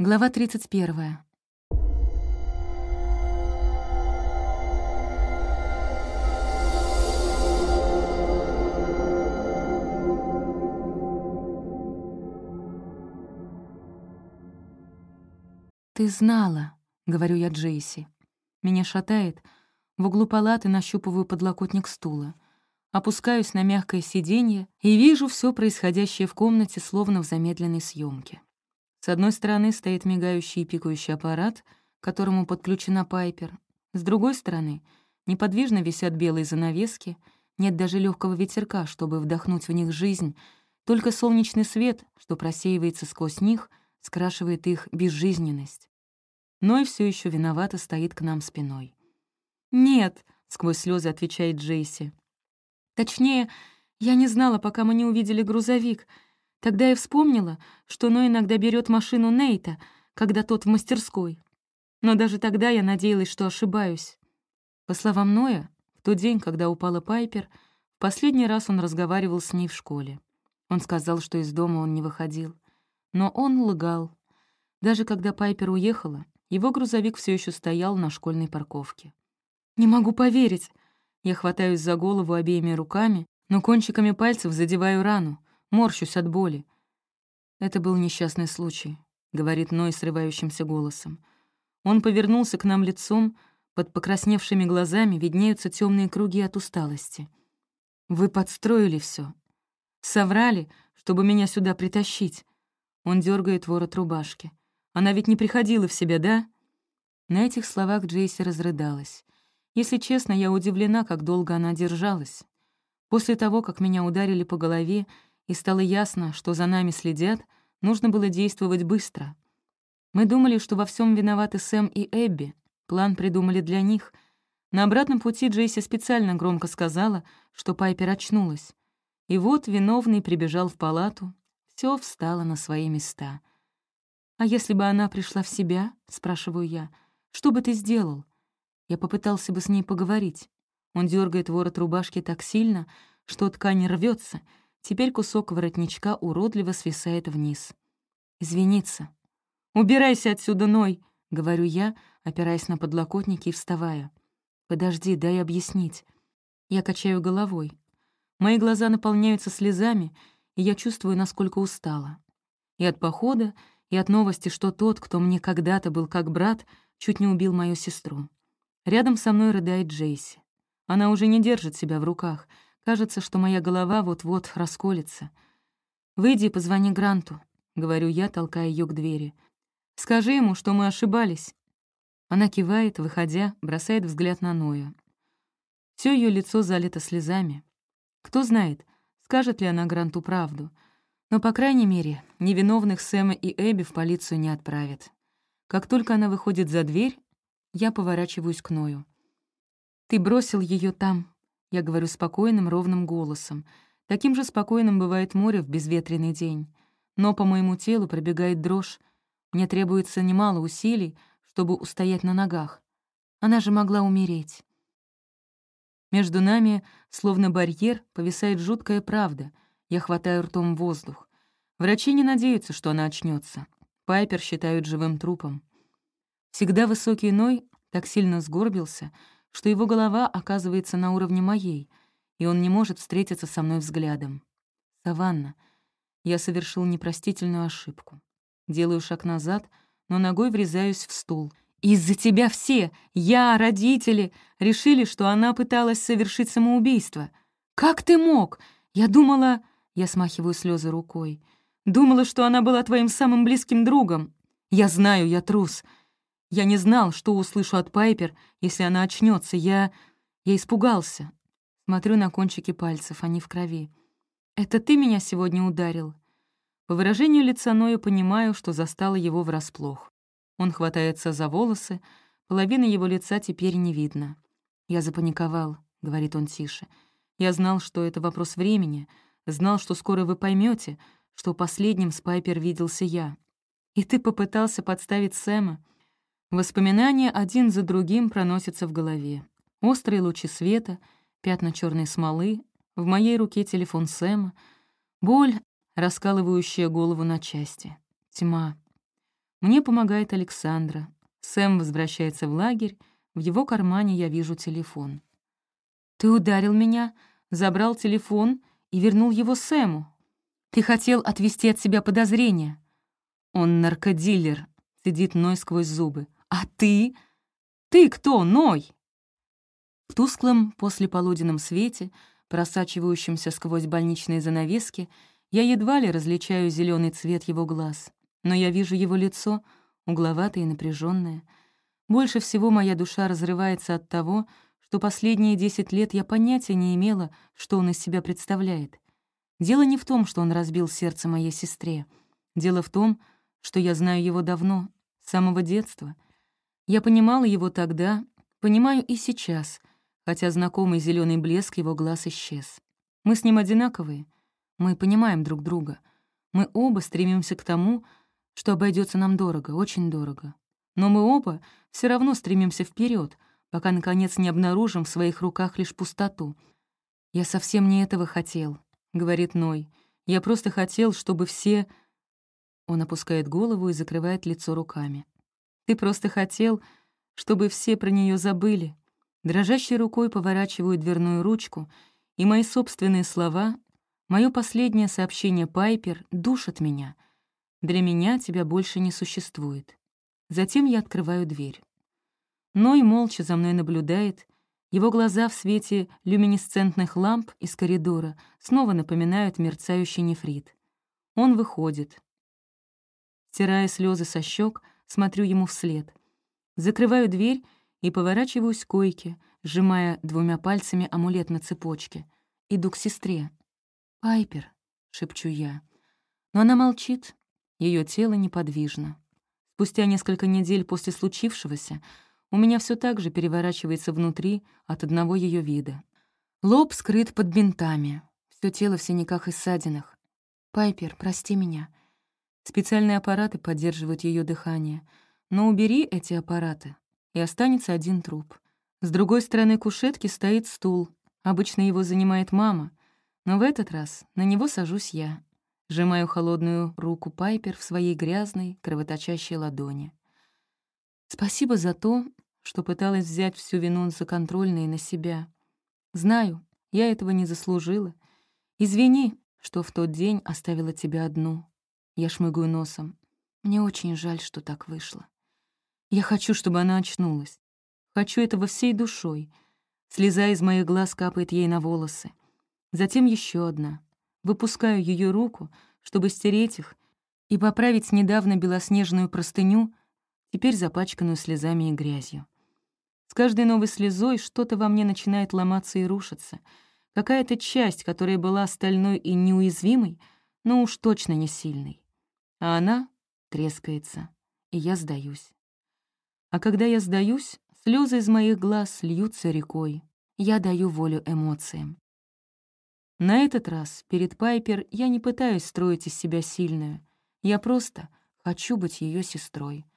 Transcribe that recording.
Глава 31. «Ты знала», — говорю я Джейси. Меня шатает. В углу палаты нащупываю подлокотник стула. Опускаюсь на мягкое сиденье и вижу все происходящее в комнате, словно в замедленной съемке. С одной стороны стоит мигающий и пикающий аппарат, к которому подключена Пайпер. С другой стороны неподвижно висят белые занавески, нет даже легкого ветерка, чтобы вдохнуть в них жизнь, только солнечный свет, что просеивается сквозь них, скрашивает их безжизненность. Но и все еще виновато стоит к нам спиной. «Нет», — сквозь слезы отвечает Джейси. «Точнее, я не знала, пока мы не увидели грузовик», Тогда я вспомнила, что Ной иногда берет машину Нейта, когда тот в мастерской. Но даже тогда я надеялась, что ошибаюсь. По словам Ноя, в тот день, когда упала Пайпер, последний раз он разговаривал с ней в школе. Он сказал, что из дома он не выходил. Но он лгал. Даже когда Пайпер уехала, его грузовик все еще стоял на школьной парковке. «Не могу поверить!» Я хватаюсь за голову обеими руками, но кончиками пальцев задеваю рану морщусь от боли. Это был несчастный случай, говорит Ной срывающимся голосом. Он повернулся к нам лицом, под покрасневшими глазами виднеются темные круги от усталости. Вы подстроили все, соврали, чтобы меня сюда притащить. Он дергает ворот рубашки. Она ведь не приходила в себя, да? На этих словах Джейси разрыдалась. Если честно, я удивлена, как долго она держалась. После того, как меня ударили по голове, и стало ясно, что за нами следят, нужно было действовать быстро. Мы думали, что во всем виноваты Сэм и Эбби. План придумали для них. На обратном пути Джейси специально громко сказала, что Пайпер очнулась. И вот виновный прибежал в палату, все встало на свои места. «А если бы она пришла в себя?» — спрашиваю я. «Что бы ты сделал?» Я попытался бы с ней поговорить. Он дергает ворот рубашки так сильно, что ткань рвется. Теперь кусок воротничка уродливо свисает вниз. «Извиниться». «Убирайся отсюда, Ной!» — говорю я, опираясь на подлокотники и вставая. «Подожди, дай объяснить». Я качаю головой. Мои глаза наполняются слезами, и я чувствую, насколько устала. И от похода, и от новости, что тот, кто мне когда-то был как брат, чуть не убил мою сестру. Рядом со мной рыдает Джейси. Она уже не держит себя в руках — Кажется, что моя голова вот-вот расколется. «Выйди, позвони Гранту», — говорю я, толкая ее к двери. «Скажи ему, что мы ошибались». Она кивает, выходя, бросает взгляд на Ноя. Все ее лицо залито слезами. Кто знает, скажет ли она Гранту правду. Но, по крайней мере, невиновных Сэма и Эбби в полицию не отправят. Как только она выходит за дверь, я поворачиваюсь к Ною. «Ты бросил ее там, я говорю спокойным, ровным голосом. Таким же спокойным бывает море в безветренный день. Но по моему телу пробегает дрожь. Мне требуется немало усилий, чтобы устоять на ногах. Она же могла умереть. Между нами, словно барьер, повисает жуткая правда. Я хватаю ртом воздух. Врачи не надеются, что она очнется. Пайпер считают живым трупом. Всегда высокий Ной так сильно сгорбился — что его голова оказывается на уровне моей, и он не может встретиться со мной взглядом. «Саванна, я совершил непростительную ошибку. Делаю шаг назад, но ногой врезаюсь в стул. Из-за тебя все, я, родители, решили, что она пыталась совершить самоубийство. Как ты мог? Я думала...» Я смахиваю слезы рукой. «Думала, что она была твоим самым близким другом. Я знаю, я трус. Я не знал, что услышу от Пайпер, если она очнется. Я... я испугался. Смотрю на кончики пальцев, они в крови. «Это ты меня сегодня ударил?» По выражению лица Ноя понимаю, что застало его врасплох. Он хватается за волосы, половины его лица теперь не видно. «Я запаниковал», — говорит он тише. «Я знал, что это вопрос времени, знал, что скоро вы поймете, что последним с Пайпер виделся я. И ты попытался подставить Сэма». Воспоминания один за другим проносятся в голове. Острые лучи света, пятна черной смолы, в моей руке телефон Сэма, боль, раскалывающая голову на части, тьма. Мне помогает Александра. Сэм возвращается в лагерь, в его кармане я вижу телефон. «Ты ударил меня, забрал телефон и вернул его Сэму. Ты хотел отвести от себя подозрения». «Он наркодилер», — сидит Ной сквозь зубы. А ты? Ты кто, Ной?» В тусклом послеполуденном свете, просачивающемся сквозь больничные занавески, я едва ли различаю зеленый цвет его глаз, но я вижу его лицо, угловатое и напряженное. Больше всего моя душа разрывается от того, что последние десять лет я понятия не имела, что он из себя представляет. Дело не в том, что он разбил сердце моей сестре. Дело в том, что я знаю его давно, с самого детства — я понимала его тогда, понимаю и сейчас, хотя знакомый зеленый блеск его глаз исчез. Мы с ним одинаковые, мы понимаем друг друга. Мы оба стремимся к тому, что обойдется нам дорого, очень дорого. Но мы оба все равно стремимся вперед, пока, наконец, не обнаружим в своих руках лишь пустоту. «Я совсем не этого хотел», — говорит Ной. «Я просто хотел, чтобы все...» Он опускает голову и закрывает лицо руками. Ты просто хотел, чтобы все про нее забыли. Дрожащей рукой поворачиваю дверную ручку, и мои собственные слова, мое последнее сообщение Пайпер душат меня. Для меня тебя больше не существует. Затем я открываю дверь. Ной молча за мной наблюдает. Его глаза в свете люминесцентных ламп из коридора снова напоминают мерцающий нефрит. Он выходит. Стирая слезы со щек, смотрю ему вслед. Закрываю дверь и поворачиваюсь к койке, сжимая двумя пальцами амулет на цепочке. Иду к сестре. «Пайпер», — шепчу я. Но она молчит, ее тело неподвижно. Спустя несколько недель после случившегося у меня все так же переворачивается внутри от одного ее вида. Лоб скрыт под бинтами, все тело в синяках и ссадинах. «Пайпер, прости меня. Специальные аппараты поддерживают ее дыхание. Но убери эти аппараты, и останется один труп. С другой стороны кушетки стоит стул. Обычно его занимает мама. Но в этот раз на него сажусь я. Сжимаю холодную руку Пайпер в своей грязной, кровоточащей ладони. Спасибо за то, что пыталась взять всю вину за контрольные на себя. Знаю, я этого не заслужила. Извини, что в тот день оставила тебя одну. Я шмыгаю носом. Мне очень жаль, что так вышло. Я хочу, чтобы она очнулась. Хочу этого всей душой. Слеза из моих глаз капает ей на волосы. Затем еще одна. Выпускаю ее руку, чтобы стереть их и поправить недавно белоснежную простыню, теперь запачканную слезами и грязью. С каждой новой слезой что-то во мне начинает ломаться и рушиться. Какая-то часть, которая была стальной и неуязвимой, но уж точно не сильной. А она трескается, и я сдаюсь. А когда я сдаюсь, слезы из моих глаз льются рекой. Я даю волю эмоциям. На этот раз перед Пайпер я не пытаюсь строить из себя сильную. Я просто хочу быть ее сестрой.